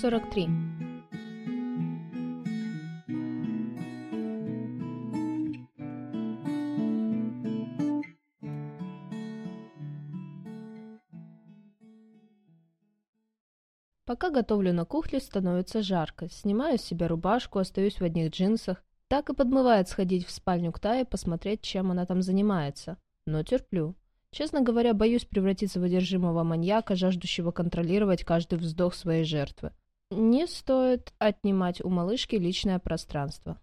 43. Пока готовлю на кухне, становится жарко. Снимаю с себя рубашку, остаюсь в одних джинсах. Так и подмывает сходить в спальню к Тае, посмотреть, чем она там занимается. Но терплю. Честно говоря, боюсь превратиться в одержимого маньяка, жаждущего контролировать каждый вздох своей жертвы. Не стоит отнимать у малышки личное пространство.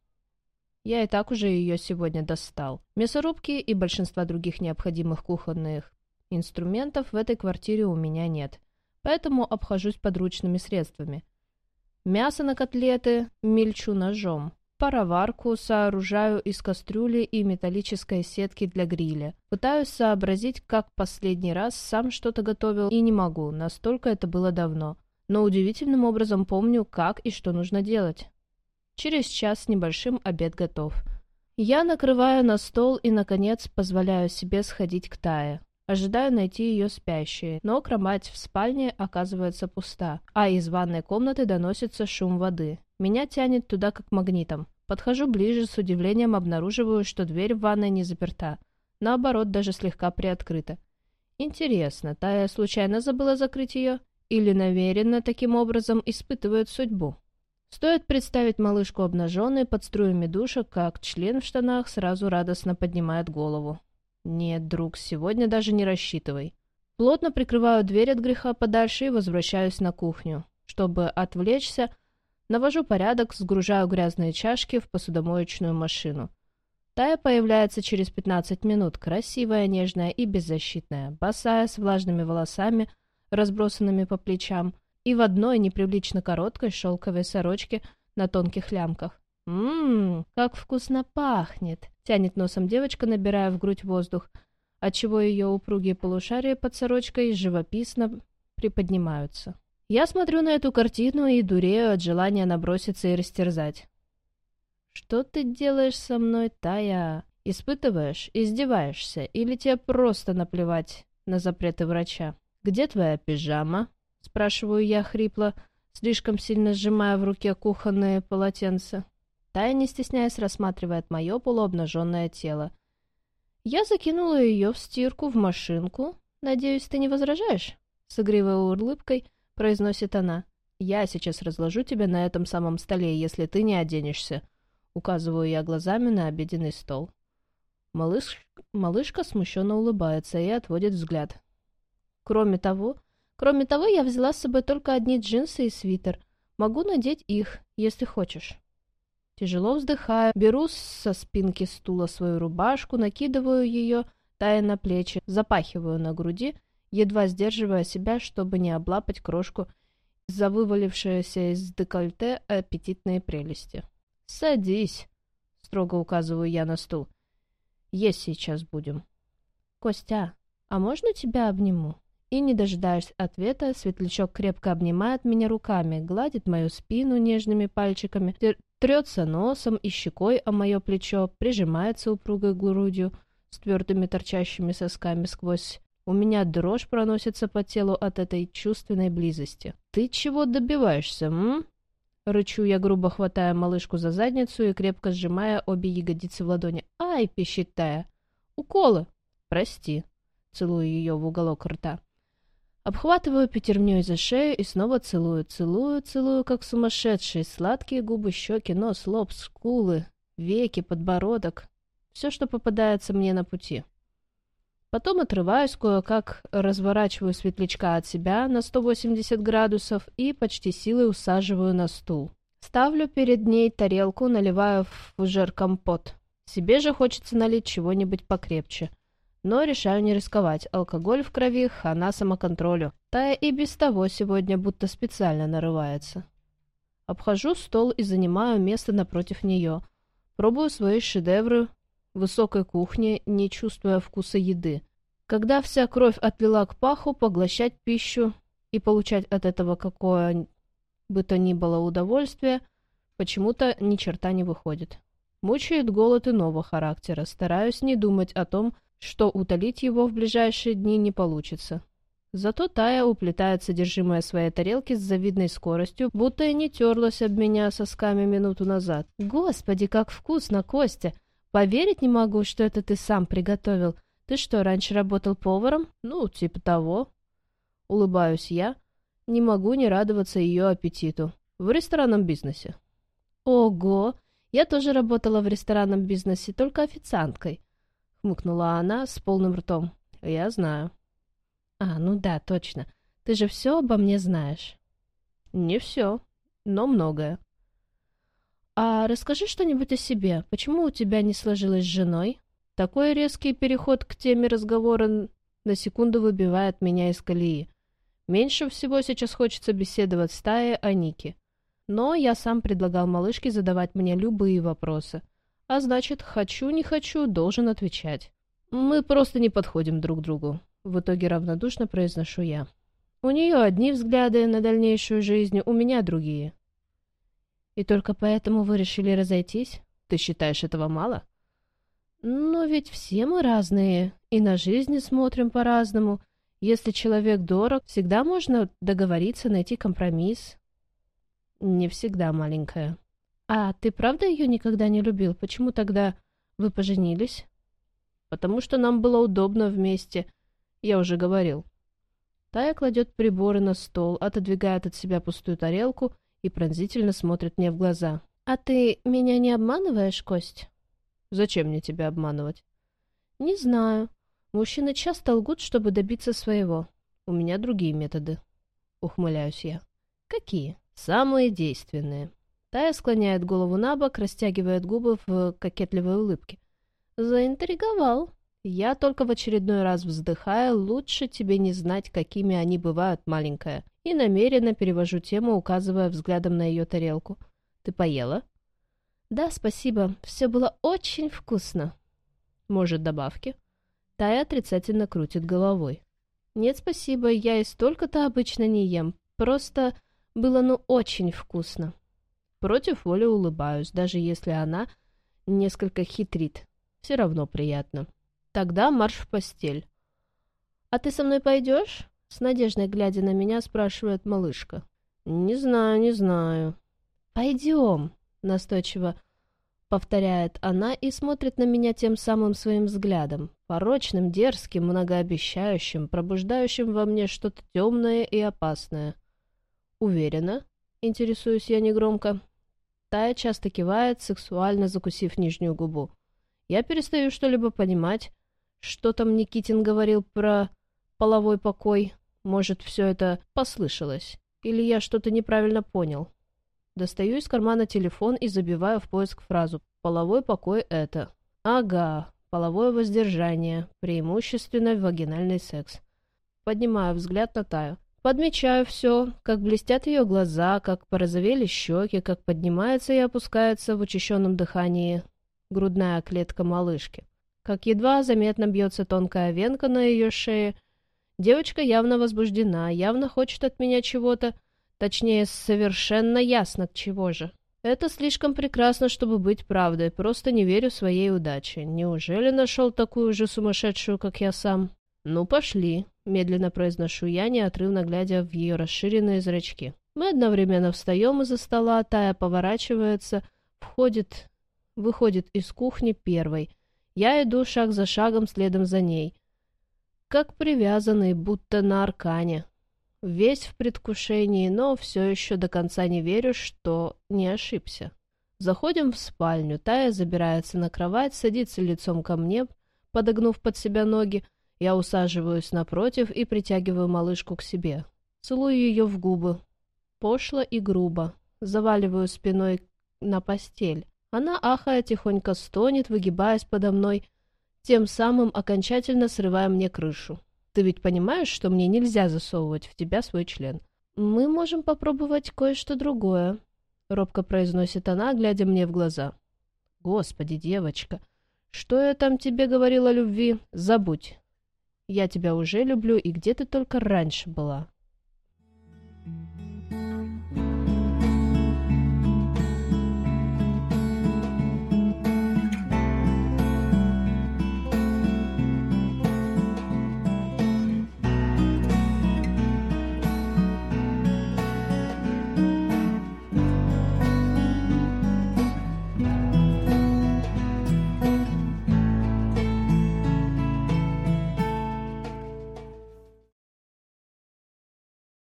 Я и так уже ее сегодня достал. Мясорубки и большинства других необходимых кухонных инструментов в этой квартире у меня нет, поэтому обхожусь подручными средствами. Мясо на котлеты мельчу ножом. Пароварку сооружаю из кастрюли и металлической сетки для гриля. Пытаюсь сообразить, как последний раз сам что-то готовил, и не могу, настолько это было давно но удивительным образом помню, как и что нужно делать. Через час с небольшим обед готов. Я накрываю на стол и, наконец, позволяю себе сходить к Тае. Ожидаю найти ее спящей, но кровать в спальне оказывается пуста, а из ванной комнаты доносится шум воды. Меня тянет туда как магнитом. Подхожу ближе, с удивлением обнаруживаю, что дверь в ванной не заперта. Наоборот, даже слегка приоткрыта. Интересно, Тая случайно забыла закрыть ее? Или намеренно таким образом испытывают судьбу. Стоит представить малышку обнаженной под струями душа, как член в штанах сразу радостно поднимает голову. Нет, друг, сегодня даже не рассчитывай. Плотно прикрываю дверь от греха подальше и возвращаюсь на кухню. Чтобы отвлечься, навожу порядок, сгружаю грязные чашки в посудомоечную машину. Тая появляется через 15 минут, красивая, нежная и беззащитная, босая, с влажными волосами – разбросанными по плечам, и в одной неприлично короткой шелковой сорочке на тонких лямках. «Ммм, как вкусно пахнет!» — тянет носом девочка, набирая в грудь воздух, отчего ее упругие полушария под сорочкой живописно приподнимаются. Я смотрю на эту картину и дурею от желания наброситься и растерзать. «Что ты делаешь со мной, Тая? Испытываешь? Издеваешься? Или тебе просто наплевать на запреты врача?» «Где твоя пижама?» — спрашиваю я хрипло, слишком сильно сжимая в руке кухонное полотенце. Тая, не стесняясь, рассматривает мое полуобнаженное тело. Я закинула ее в стирку, в машинку. «Надеюсь, ты не возражаешь?» С игривой улыбкой произносит она. «Я сейчас разложу тебя на этом самом столе, если ты не оденешься», — указываю я глазами на обеденный стол. Малыш... Малышка смущенно улыбается и отводит взгляд. Кроме того, кроме того, я взяла с собой только одни джинсы и свитер. Могу надеть их, если хочешь. Тяжело вздыхаю, беру со спинки стула свою рубашку, накидываю ее, тая на плечи, запахиваю на груди, едва сдерживая себя, чтобы не облапать крошку за вывалившиеся из декольте аппетитные прелести. «Садись», — строго указываю я на стул. «Есть сейчас будем». «Костя, а можно тебя обниму?» И, не дожидаясь ответа, светлячок крепко обнимает меня руками, гладит мою спину нежными пальчиками, трется носом и щекой о мое плечо, прижимается упругой грудью с твердыми торчащими сосками сквозь. У меня дрожь проносится по телу от этой чувственной близости. «Ты чего добиваешься, м?» Рычу я, грубо хватая малышку за задницу и крепко сжимая обе ягодицы в ладони. «Ай!» — пищит Тая. «Уколы!» «Прости!» — целую ее в уголок рта. Обхватываю пятерней за шею и снова целую, целую, целую, как сумасшедший. Сладкие губы, щеки, нос, лоб, скулы, веки, подбородок. Все, что попадается мне на пути. Потом отрываюсь, кое-как разворачиваю светлячка от себя на 180 градусов и почти силой усаживаю на стул. Ставлю перед ней тарелку, наливаю в фужер компот. Себе же хочется налить чего-нибудь покрепче — но решаю не рисковать. Алкоголь в крови, хана самоконтролю. Тая и без того сегодня будто специально нарывается. Обхожу стол и занимаю место напротив нее. Пробую свои шедевры высокой кухни, не чувствуя вкуса еды. Когда вся кровь отлила к паху, поглощать пищу и получать от этого какое бы то ни было удовольствие, почему-то ни черта не выходит. Мучает голод иного характера. Стараюсь не думать о том, что утолить его в ближайшие дни не получится. Зато Тая уплетает содержимое своей тарелки с завидной скоростью, будто и не терлась об меня сосками минуту назад. «Господи, как вкусно, Костя! Поверить не могу, что это ты сам приготовил. Ты что, раньше работал поваром? Ну, типа того». Улыбаюсь я. Не могу не радоваться ее аппетиту. В ресторанном бизнесе. «Ого! Я тоже работала в ресторанном бизнесе, только официанткой», — хмыкнула она с полным ртом. «Я знаю». «А, ну да, точно. Ты же все обо мне знаешь». «Не все, но многое». «А расскажи что-нибудь о себе. Почему у тебя не сложилось с женой?» Такой резкий переход к теме разговора на секунду выбивает меня из колеи. Меньше всего сейчас хочется беседовать с Таей о Нике. Но я сам предлагал малышке задавать мне любые вопросы. А значит, хочу, не хочу, должен отвечать. Мы просто не подходим друг другу. В итоге равнодушно произношу я. У нее одни взгляды на дальнейшую жизнь, у меня другие. И только поэтому вы решили разойтись? Ты считаешь этого мало? Но ведь все мы разные, и на жизни смотрим по-разному. Если человек дорог, всегда можно договориться, найти компромисс. Не всегда, маленькая. А ты правда ее никогда не любил? Почему тогда вы поженились? Потому что нам было удобно вместе, я уже говорил. Тая кладет приборы на стол, отодвигает от себя пустую тарелку и пронзительно смотрит мне в глаза. «А ты меня не обманываешь, Кость?» «Зачем мне тебя обманывать?» «Не знаю. Мужчины часто лгут, чтобы добиться своего. У меня другие методы». Ухмыляюсь я. «Какие?» «Самые действенные». Тая склоняет голову на бок, растягивает губы в кокетливой улыбке. «Заинтриговал». Я только в очередной раз вздыхаю, лучше тебе не знать, какими они бывают, маленькая. И намеренно перевожу тему, указывая взглядом на ее тарелку. Ты поела? Да, спасибо. Все было очень вкусно. Может, добавки? Тая отрицательно крутит головой. Нет, спасибо, я и столько-то обычно не ем. Просто было ну очень вкусно. Против воли улыбаюсь, даже если она несколько хитрит. Все равно приятно. Тогда марш в постель. «А ты со мной пойдешь?» С надеждой глядя на меня, спрашивает малышка. «Не знаю, не знаю». «Пойдем», — настойчиво повторяет она и смотрит на меня тем самым своим взглядом, порочным, дерзким, многообещающим, пробуждающим во мне что-то темное и опасное. «Уверена?» — интересуюсь я негромко. Тая часто кивает, сексуально закусив нижнюю губу. Я перестаю что-либо понимать, что там Никитин говорил про половой покой? Может, все это послышалось? Или я что-то неправильно понял? Достаю из кармана телефон и забиваю в поиск фразу «Половой покой это». Ага, половое воздержание, преимущественно вагинальный секс. Поднимаю взгляд на Таю. Подмечаю все, как блестят ее глаза, как порозовели щеки, как поднимается и опускается в учащенном дыхании грудная клетка малышки как едва заметно бьется тонкая венка на ее шее. Девочка явно возбуждена, явно хочет от меня чего-то, точнее, совершенно ясно чего же. Это слишком прекрасно, чтобы быть правдой, просто не верю своей удаче. Неужели нашел такую же сумасшедшую, как я сам? Ну, пошли, медленно произношу я, неотрывно глядя в ее расширенные зрачки. Мы одновременно встаем из-за стола, Тая поворачивается, входит, выходит из кухни первой — я иду шаг за шагом следом за ней, как привязанный, будто на аркане. Весь в предвкушении, но все еще до конца не верю, что не ошибся. Заходим в спальню, Тая забирается на кровать, садится лицом ко мне, подогнув под себя ноги. Я усаживаюсь напротив и притягиваю малышку к себе. Целую ее в губы. Пошло и грубо. Заваливаю спиной на постель. Она, ахая, тихонько стонет, выгибаясь подо мной, тем самым окончательно срывая мне крышу. Ты ведь понимаешь, что мне нельзя засовывать в тебя свой член? Мы можем попробовать кое-что другое, — робко произносит она, глядя мне в глаза. Господи, девочка, что я там тебе говорила о любви? Забудь. Я тебя уже люблю, и где ты только раньше была.